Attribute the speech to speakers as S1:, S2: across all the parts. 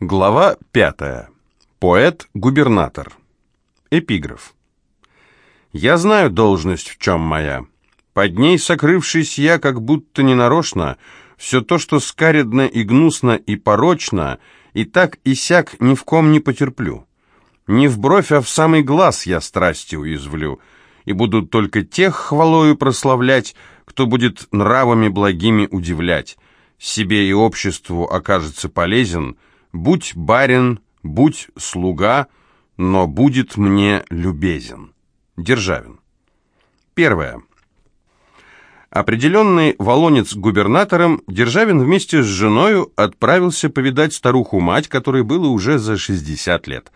S1: Глава пятая. Поэт-губернатор. Эпиграф. «Я знаю должность, в чем моя. Под ней сокрывшись я, как будто ненарочно, все то, что скаредно и гнусно и порочно, и так и сяк ни в ком не потерплю. Не в бровь, а в самый глаз я страсти уязвлю, и буду только тех хвалою прославлять, кто будет нравами благими удивлять, себе и обществу окажется полезен — Будь барин, будь слуга, но будет мне любезен. Державин. Первое. Определенный волонец губернатором, Державин вместе с женою отправился повидать старуху-мать, которой было уже за 60 лет.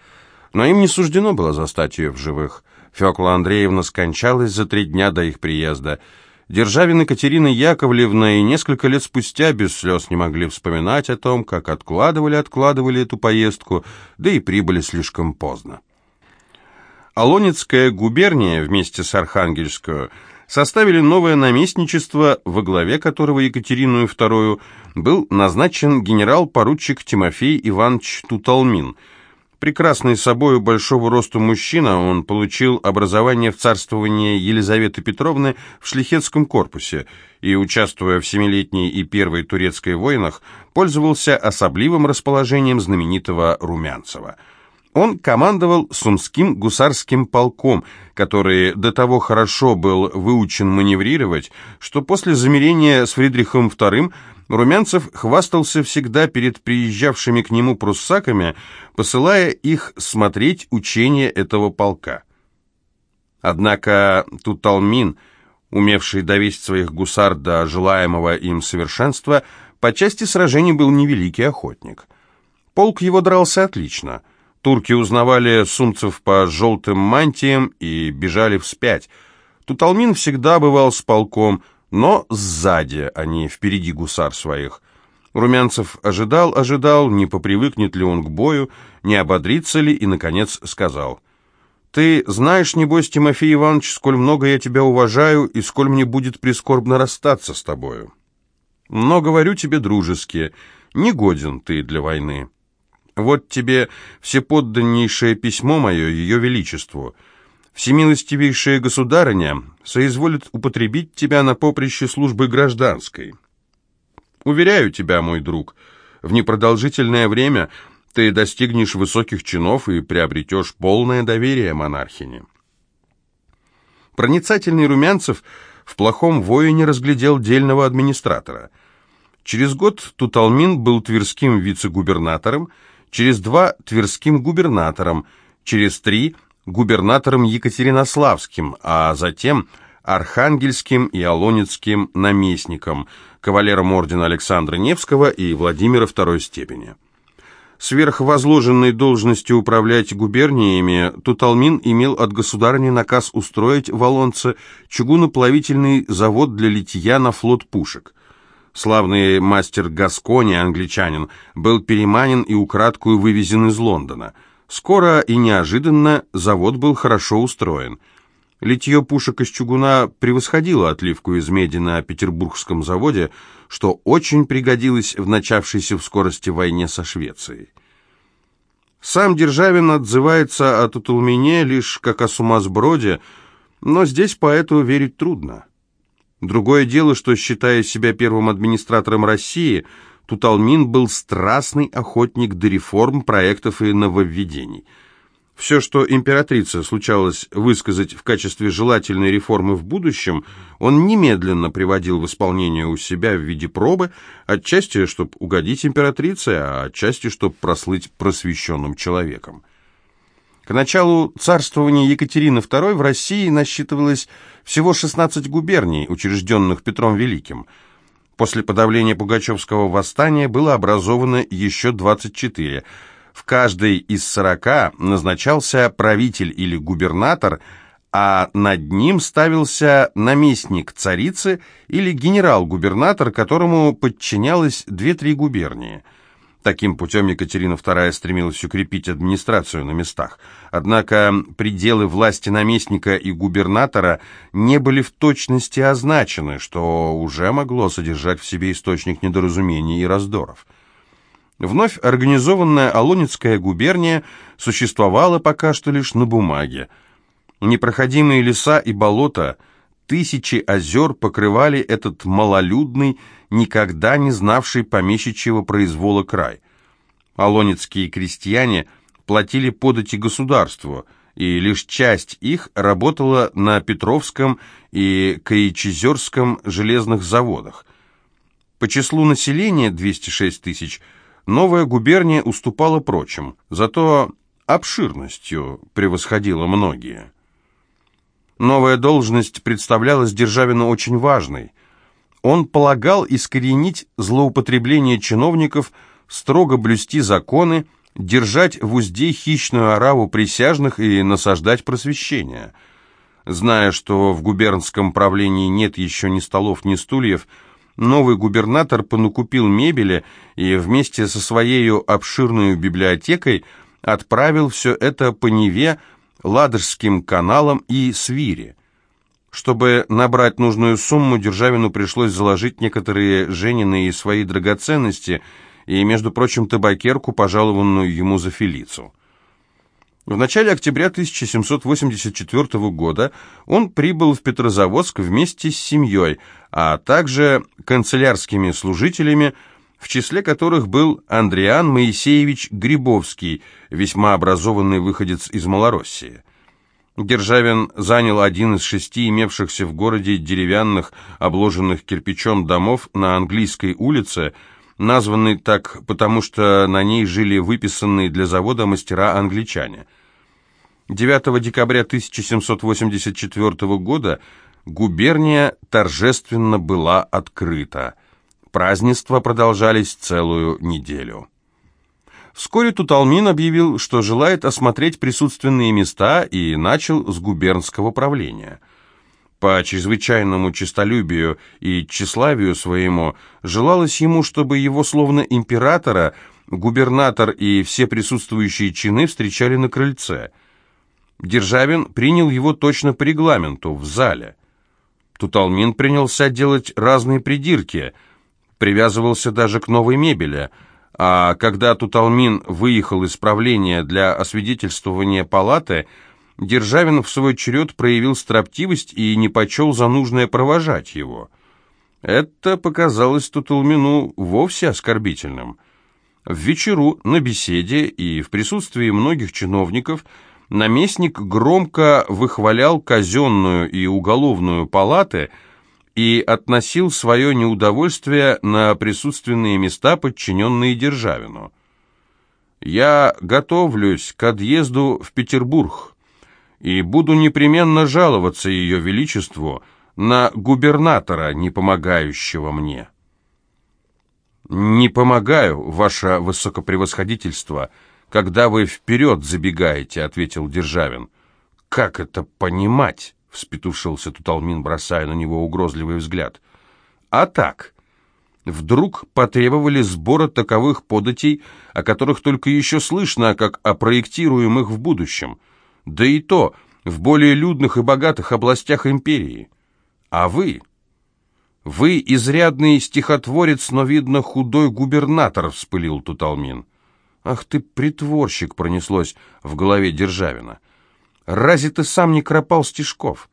S1: Но им не суждено было застать ее в живых. Фёкла Андреевна скончалась за три дня до их приезда – Державин Екатерина Яковлевна и несколько лет спустя без слез не могли вспоминать о том, как откладывали-откладывали эту поездку, да и прибыли слишком поздно. Алонецкая губерния вместе с Архангельскую составили новое наместничество, во главе которого Екатерину II был назначен генерал-поручик Тимофей Иванович Туталмин – Прекрасный собою большого роста мужчина, он получил образование в царствовании Елизаветы Петровны в шлихетском корпусе и, участвуя в Семилетней и Первой турецкой войнах, пользовался особливым расположением знаменитого Румянцева. Он командовал Сумским гусарским полком, который до того хорошо был выучен маневрировать, что после замирения с Фридрихом II Румянцев хвастался всегда перед приезжавшими к нему пруссаками, посылая их смотреть учения этого полка. Однако Туталмин, умевший довести своих гусар до желаемого им совершенства, по части сражений был невеликий охотник. Полк его дрался отлично. Турки узнавали сумцев по желтым мантиям и бежали вспять. Туталмин всегда бывал с полком, но сзади, а не впереди гусар своих. Румянцев ожидал, ожидал, не попривыкнет ли он к бою, не ободрится ли, и, наконец, сказал. «Ты знаешь, небось, Тимофей Иванович, сколь много я тебя уважаю, и сколь мне будет прискорбно расстаться с тобою. Но говорю тебе дружески, не годен ты для войны. Вот тебе всеподданнейшее письмо мое, ее величеству». Всемилостивейшая государыня соизволит употребить тебя на поприще службы гражданской. Уверяю тебя, мой друг, в непродолжительное время ты достигнешь высоких чинов и приобретешь полное доверие монархине. Проницательный Румянцев в плохом воине разглядел дельного администратора. Через год Туталмин был тверским вице-губернатором, через два – тверским губернатором, через три – губернатором Екатеринославским, а затем архангельским и алонецким наместником, кавалером ордена Александра Невского и Владимира второй степени. Сверхвозложенной должностью управлять губерниями Туталмин имел от государыни наказ устроить в Олонце чугуноплавительный завод для литья на флот пушек. Славный мастер Гаскони, англичанин, был переманен и украдкую вывезен из Лондона – Скоро и неожиданно завод был хорошо устроен. Литье пушек из чугуна превосходило отливку из меди на петербургском заводе, что очень пригодилось в начавшейся в скорости войне со Швецией. Сам Державин отзывается о Тутулмине лишь как о сумасброде, но здесь поэту верить трудно. Другое дело, что, считая себя первым администратором России, Туталмин был страстный охотник до реформ, проектов и нововведений. Все, что императрица случалось высказать в качестве желательной реформы в будущем, он немедленно приводил в исполнение у себя в виде пробы, отчасти, чтобы угодить императрице, а отчасти, чтобы прослыть просвещенным человеком. К началу царствования Екатерины II в России насчитывалось всего 16 губерний, учрежденных Петром Великим – После подавления Пугачевского восстания было образовано еще 24. В каждой из 40 назначался правитель или губернатор, а над ним ставился наместник царицы или генерал-губернатор, которому подчинялось 2-3 губернии – Таким путем Екатерина II стремилась укрепить администрацию на местах. Однако пределы власти наместника и губернатора не были в точности означены, что уже могло содержать в себе источник недоразумений и раздоров. Вновь организованная Алонецкая губерния существовала пока что лишь на бумаге. Непроходимые леса и болота, тысячи озер покрывали этот малолюдный, никогда не знавший помещичьего произвола край. Алонецкие крестьяне платили подати государству, и лишь часть их работала на Петровском и Каичезерском железных заводах. По числу населения 206 тысяч – новая губерния уступала прочим, зато обширностью превосходила многие. Новая должность представлялась Державину очень важной. Он полагал искоренить злоупотребление чиновников, строго блюсти законы, держать в узде хищную ораву присяжных и насаждать просвещение. Зная, что в губернском правлении нет еще ни столов, ни стульев, новый губернатор понукупил мебели и вместе со своей обширной библиотекой отправил все это по Неве, Ладожским каналам и Свире. Чтобы набрать нужную сумму, Державину пришлось заложить некоторые Женины и свои драгоценности, и, между прочим, табакерку, пожалованную ему за Фелицу. В начале октября 1784 года он прибыл в Петрозаводск вместе с семьей, а также канцелярскими служителями, в числе которых был Андриан Моисеевич Грибовский, весьма образованный выходец из Малороссии. Державин занял один из шести имевшихся в городе деревянных, обложенных кирпичом домов на Английской улице – названный так потому, что на ней жили выписанные для завода мастера-англичане. 9 декабря 1784 года губерния торжественно была открыта. Празднества продолжались целую неделю. Вскоре Туталмин объявил, что желает осмотреть присутственные места и начал с губернского правления – по чрезвычайному честолюбию и тщеславию своему желалось ему, чтобы его словно императора, губернатор и все присутствующие чины встречали на крыльце. Державин принял его точно по регламенту, в зале. Туталмин принялся делать разные придирки, привязывался даже к новой мебели, а когда Туталмин выехал из правления для освидетельствования палаты – Державин в свой черед проявил строптивость и не почел за нужное провожать его. Это показалось Тутулмину вовсе оскорбительным. В вечеру, на беседе и в присутствии многих чиновников наместник громко выхвалял казенную и уголовную палаты и относил свое неудовольствие на присутственные места, подчиненные Державину. «Я готовлюсь к отъезду в Петербург», и буду непременно жаловаться Ее Величеству на губернатора, не помогающего мне». «Не помогаю, ваше высокопревосходительство, когда вы вперед забегаете», — ответил Державин. «Как это понимать?» — вспетушился Туталмин, бросая на него угрозливый взгляд. «А так...» Вдруг потребовали сбора таковых податей, о которых только еще слышно, как о проектируемых в будущем — да и то в более людных и богатых областях империи. А вы? Вы изрядный стихотворец, но, видно, худой губернатор, вспылил Туталмин. Ах ты, притворщик, пронеслось в голове Державина. Разве ты сам не кропал стишков?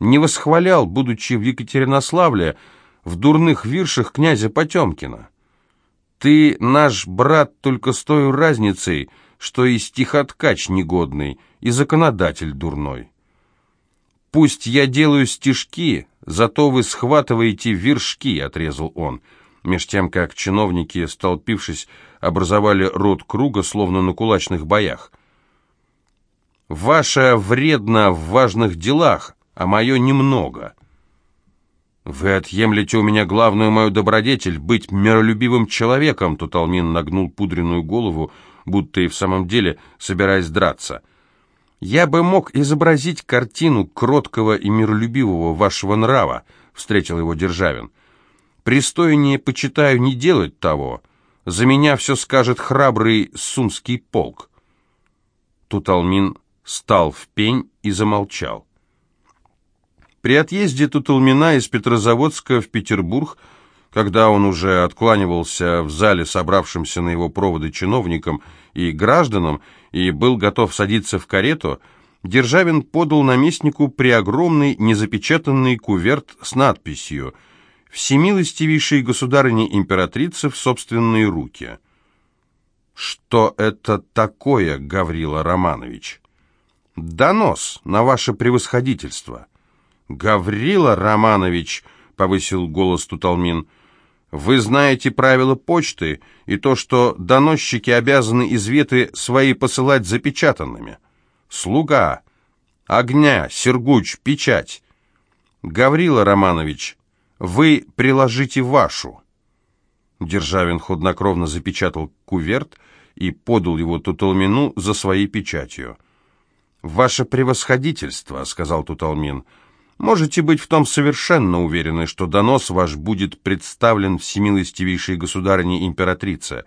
S1: Не восхвалял, будучи в Екатеринославле, в дурных виршах князя Потемкина? Ты наш брат только с той разницей, что и стихоткач негодный, и законодатель дурной. «Пусть я делаю стишки, зато вы схватываете вершки», — отрезал он, меж тем, как чиновники, столпившись, образовали рот круга, словно на кулачных боях. «Ваше вредно в важных делах, а мое немного». «Вы отъемлете у меня главную мою добродетель — быть миролюбивым человеком», — Туталмин нагнул пудренную голову, будто и в самом деле собираясь драться — «Я бы мог изобразить картину кроткого и миролюбивого вашего нрава», — встретил его Державин. «Пристойнее почитаю не делать того. За меня все скажет храбрый сумский полк». Туталмин стал в пень и замолчал. При отъезде Туталмина из Петрозаводска в Петербург Когда он уже откланивался в зале собравшимся на его проводы чиновникам и гражданам и был готов садиться в карету, Державин подал наместнику преогромный незапечатанный куверт с надписью «Всемилостивейшей государыне-императрице в собственные руки». «Что это такое, Гаврила Романович?» «Донос на ваше превосходительство». «Гаврила Романович», — повысил голос Туталмин, — вы знаете правила почты и то, что доносчики обязаны изветы свои посылать запечатанными. Слуга, огня, сергуч, печать. Гаврила Романович, вы приложите вашу. Державин хладнокровно запечатал куверт и подал его Туталмину за своей печатью. «Ваше превосходительство», — сказал Туталмин, — Можете быть в том совершенно уверены, что донос ваш будет представлен всемилостивейшей государыне императрице.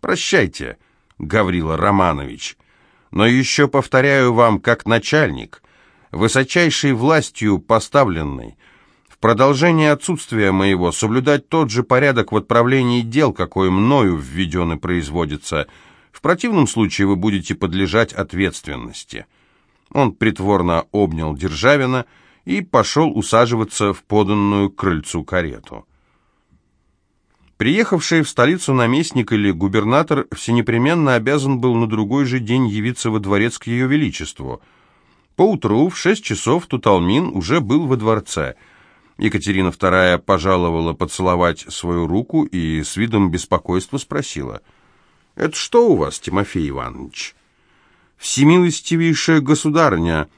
S1: Прощайте, Гаврила Романович. Но еще повторяю вам, как начальник, высочайшей властью поставленной, в продолжение отсутствия моего соблюдать тот же порядок в отправлении дел, какой мною введен и производится. В противном случае вы будете подлежать ответственности». Он притворно обнял Державина и пошел усаживаться в поданную крыльцу карету. Приехавший в столицу наместник или губернатор всенепременно обязан был на другой же день явиться во дворец к ее величеству. Поутру в шесть часов Туталмин уже был во дворце. Екатерина II пожаловала поцеловать свою руку и с видом беспокойства спросила, «Это что у вас, Тимофей Иванович?» «Всемилостивейшая государня»,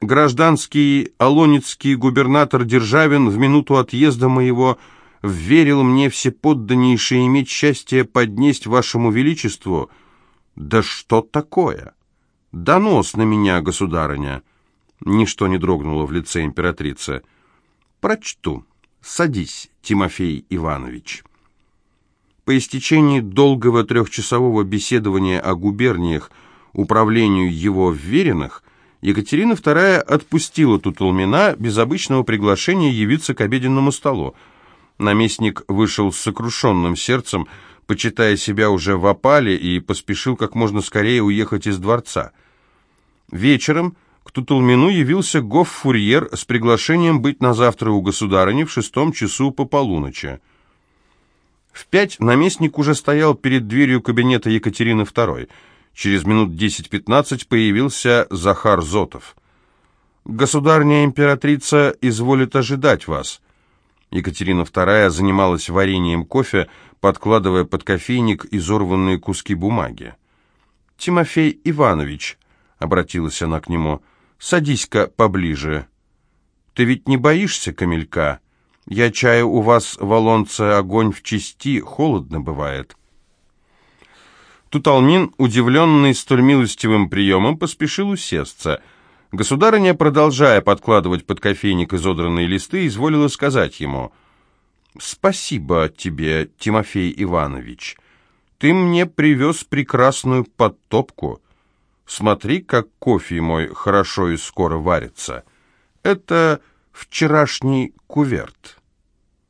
S1: Гражданский алонецкий губернатор Державин в минуту отъезда моего верил мне всеподданнейшее иметь счастье поднесть вашему величеству. Да что такое? Донос на меня, государыня. Ничто не дрогнуло в лице императрицы. Прочту. Садись, Тимофей Иванович. По истечении долгого трехчасового беседования о губерниях, управлению его вверенных, Екатерина II отпустила Тутулмина без обычного приглашения явиться к обеденному столу. Наместник вышел с сокрушенным сердцем, почитая себя уже в опале, и поспешил как можно скорее уехать из дворца. Вечером к Тутулмину явился гоф-фурьер с приглашением быть на завтра у государыни в шестом часу по полуночи. В пять наместник уже стоял перед дверью кабинета Екатерины II. Через минут 10-15 появился Захар Зотов. «Государня императрица изволит ожидать вас». Екатерина II занималась вареньем кофе, подкладывая под кофейник изорванные куски бумаги. «Тимофей Иванович», — обратилась она к нему, — «садись-ка поближе. Ты ведь не боишься камелька? Я чаю, у вас, волонце, огонь в чести, холодно бывает». Туталмин, удивленный столь милостивым приемом, поспешил усесться. Государыня, продолжая подкладывать под кофейник изодранные листы, изволила сказать ему, «Спасибо тебе, Тимофей Иванович. Ты мне привез прекрасную подтопку. Смотри, как кофе мой хорошо и скоро варится. Это вчерашний куверт».